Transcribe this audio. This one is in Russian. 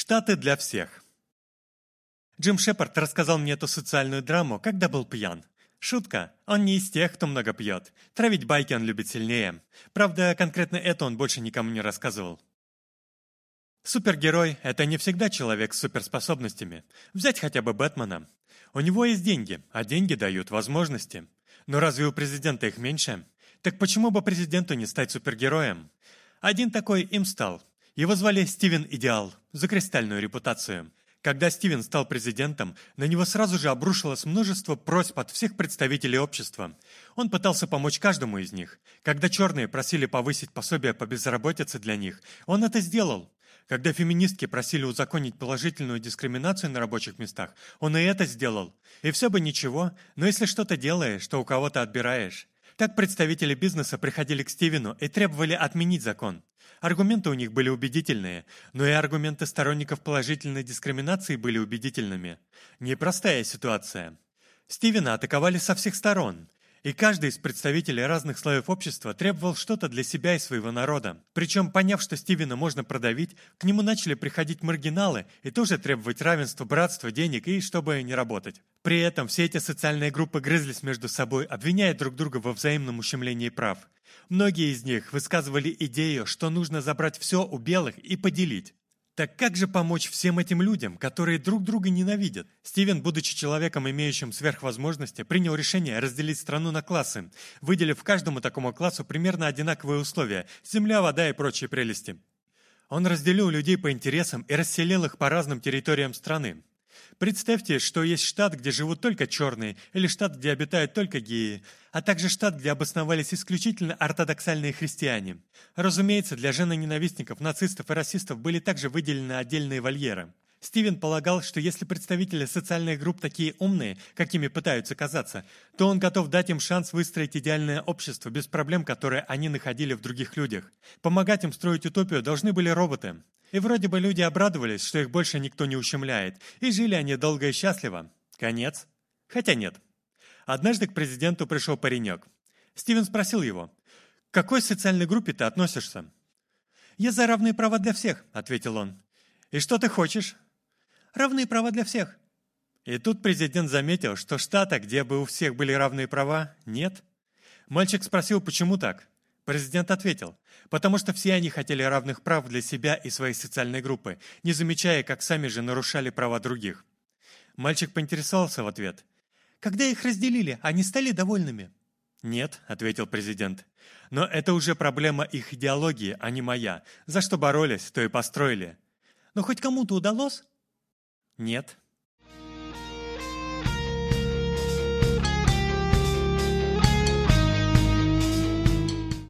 Штаты для всех. Джим Шепард рассказал мне эту социальную драму, когда был пьян. Шутка, он не из тех, кто много пьет. Травить байки он любит сильнее. Правда, конкретно это он больше никому не рассказывал. Супергерой – это не всегда человек с суперспособностями. Взять хотя бы Бэтмена. У него есть деньги, а деньги дают возможности. Но разве у президента их меньше? Так почему бы президенту не стать супергероем? Один такой им стал. Его звали Стивен Идеал, за кристальную репутацию. Когда Стивен стал президентом, на него сразу же обрушилось множество просьб от всех представителей общества. Он пытался помочь каждому из них. Когда черные просили повысить пособие по безработице для них, он это сделал. Когда феминистки просили узаконить положительную дискриминацию на рабочих местах, он и это сделал. И все бы ничего, но если что-то делаешь, то у кого-то отбираешь. Так представители бизнеса приходили к Стивену и требовали отменить закон. Аргументы у них были убедительные, но и аргументы сторонников положительной дискриминации были убедительными. Непростая ситуация. Стивена атаковали со всех сторон. И каждый из представителей разных слоев общества требовал что-то для себя и своего народа. Причем, поняв, что Стивена можно продавить, к нему начали приходить маргиналы и тоже требовать равенства, братства, денег и чтобы не работать. При этом все эти социальные группы грызлись между собой, обвиняя друг друга во взаимном ущемлении прав. Многие из них высказывали идею, что нужно забрать все у белых и поделить. Так как же помочь всем этим людям, которые друг друга ненавидят? Стивен, будучи человеком, имеющим сверхвозможности, принял решение разделить страну на классы, выделив каждому такому классу примерно одинаковые условия – земля, вода и прочие прелести. Он разделил людей по интересам и расселил их по разным территориям страны. Представьте, что есть штат, где живут только черные, или штат, где обитают только геи, а также штат, где обосновались исключительно ортодоксальные христиане. Разумеется, для женоненавистников, нацистов и расистов были также выделены отдельные вольеры. Стивен полагал, что если представители социальных групп такие умные, какими пытаются казаться, то он готов дать им шанс выстроить идеальное общество без проблем, которые они находили в других людях. Помогать им строить утопию должны были роботы. И вроде бы люди обрадовались, что их больше никто не ущемляет, и жили они долго и счастливо. Конец. Хотя нет. Однажды к президенту пришел паренек. Стивен спросил его, «К какой социальной группе ты относишься?» «Я за равные права для всех», — ответил он. «И что ты хочешь?» «Равные права для всех». И тут президент заметил, что штата, где бы у всех были равные права, нет. Мальчик спросил, почему так. Президент ответил, потому что все они хотели равных прав для себя и своей социальной группы, не замечая, как сами же нарушали права других. Мальчик поинтересовался в ответ. «Когда их разделили, они стали довольными?» «Нет», — ответил президент. «Но это уже проблема их идеологии, а не моя. За что боролись, то и построили». «Но хоть кому-то удалось?» «Нет»,